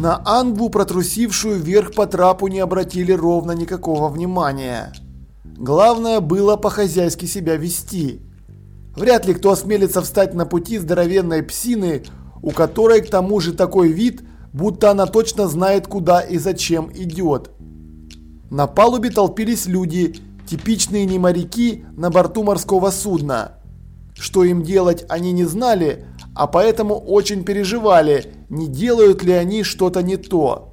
На Ангву, протрусившую вверх по трапу, не обратили ровно никакого внимания. Главное было по-хозяйски себя вести. Вряд ли кто осмелится встать на пути здоровенной псины, у которой к тому же такой вид, будто она точно знает куда и зачем идет. На палубе толпились люди, типичные не моряки на борту морского судна. Что им делать они не знали, а поэтому очень переживали, не делают ли они что-то не то.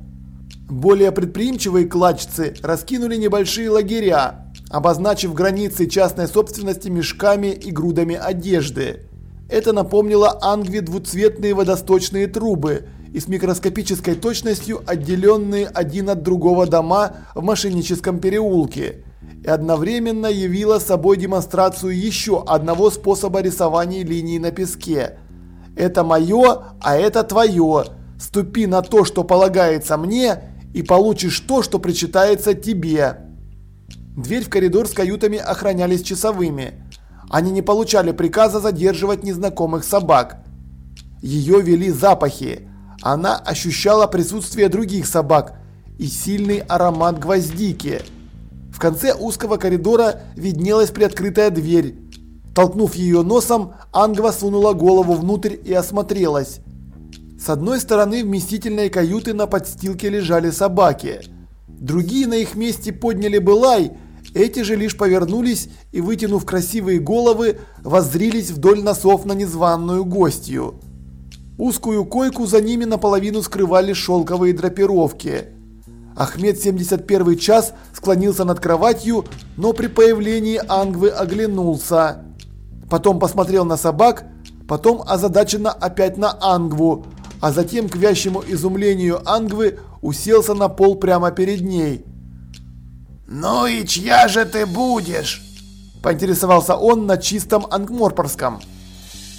Более предприимчивые кладчцы раскинули небольшие лагеря, обозначив границы частной собственности мешками и грудами одежды. Это напомнило Ангве двуцветные водосточные трубы и с микроскопической точностью отделенные один от другого дома в мошенническом переулке и одновременно явило собой демонстрацию еще одного способа рисования линий на песке – это мое, а это твое. Ступи на то, что полагается мне, и получишь то, что причитается тебе. Дверь в коридор с каютами охранялись часовыми. Они не получали приказа задерживать незнакомых собак. Ее вели запахи. Она ощущала присутствие других собак и сильный аромат гвоздики. В конце узкого коридора виднелась приоткрытая дверь. Толкнув ее носом, Ангва сунула голову внутрь и осмотрелась. С одной стороны вместительной каюты на подстилке лежали собаки. Другие на их месте подняли бы лай, эти же лишь повернулись и, вытянув красивые головы, воззрились вдоль носов на незваную гостью. Узкую койку за ними наполовину скрывали шелковые драпировки. Ахмед 71 час склонился над кроватью, но при появлении Ангвы оглянулся потом посмотрел на собак, потом озадаченно опять на Ангву, а затем к вящему изумлению Ангвы уселся на пол прямо перед ней. «Ну и чья же ты будешь?» – поинтересовался он на чистом ангморпорском.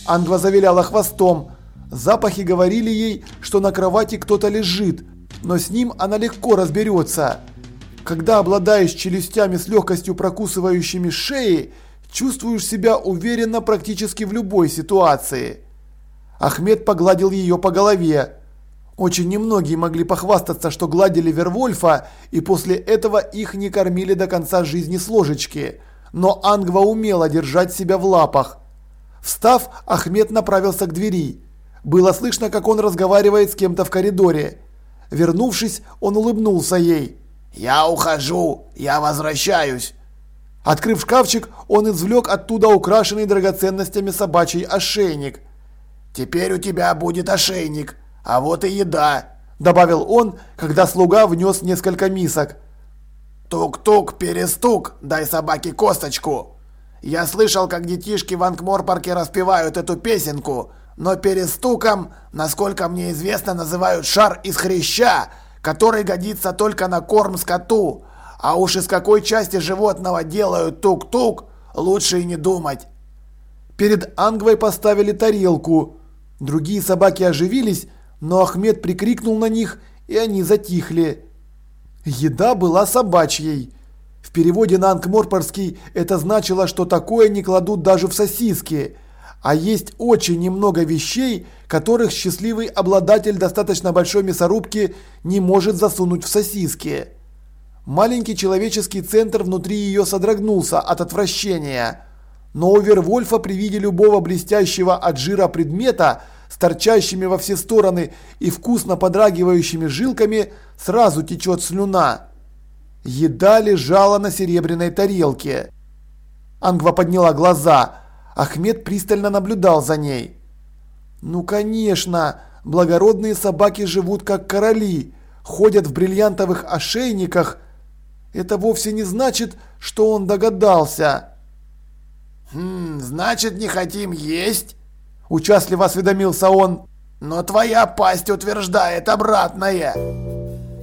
Ангва завиляла хвостом. Запахи говорили ей, что на кровати кто-то лежит, но с ним она легко разберется. Когда обладаешь челюстями с легкостью прокусывающими шеи, чувствуешь себя уверенно практически в любой ситуации. Ахмед погладил ее по голове. Очень немногие могли похвастаться, что гладили Вервольфа, и после этого их не кормили до конца жизни с ложечки. Но Ангва умела держать себя в лапах. Встав, Ахмед направился к двери. Было слышно, как он разговаривает с кем-то в коридоре. Вернувшись, он улыбнулся ей. «Я ухожу, я возвращаюсь». Открыв шкафчик, он извлек оттуда украшенный драгоценностями собачий ошейник. «Теперь у тебя будет ошейник, а вот и еда», – добавил он, когда слуга внес несколько мисок. «Тук-тук, перестук, дай собаке косточку. Я слышал, как детишки в Анкморпарке распевают эту песенку, но перестуком, насколько мне известно, называют шар из хряща, который годится только на корм скоту, а уж из какой части животного делают тук-тук, лучше и не думать. Перед Ангвой поставили тарелку. Другие собаки оживились, но Ахмед прикрикнул на них, и они затихли. Еда была собачьей. В переводе на ангморпорский это значило, что такое не кладут даже в сосиски. А есть очень немного вещей, которых счастливый обладатель достаточно большой мясорубки не может засунуть в сосиски. Маленький человеческий центр внутри ее содрогнулся от отвращения. Но у Вервольфа при виде любого блестящего от жира предмета с торчащими во все стороны и вкусно подрагивающими жилками сразу течет слюна. Еда лежала на серебряной тарелке. Ангва подняла глаза. Ахмед пристально наблюдал за ней. Ну конечно, благородные собаки живут как короли, ходят в бриллиантовых ошейниках это вовсе не значит, что он догадался. «Хм, значит, не хотим есть?» – участливо осведомился он. «Но твоя пасть утверждает обратное!»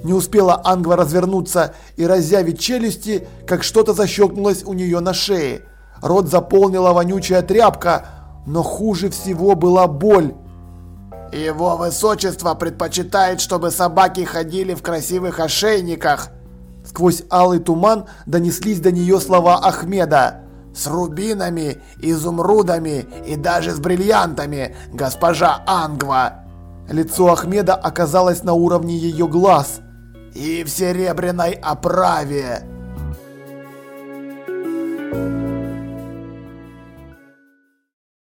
Не успела Ангва развернуться и разъявить челюсти, как что-то защелкнулось у нее на шее. Рот заполнила вонючая тряпка, но хуже всего была боль. «Его высочество предпочитает, чтобы собаки ходили в красивых ошейниках», Сквозь алый туман донеслись до нее слова Ахмеда. «С рубинами, изумрудами и даже с бриллиантами, госпожа Ангва!» Лицо Ахмеда оказалось на уровне ее глаз. «И в серебряной оправе!»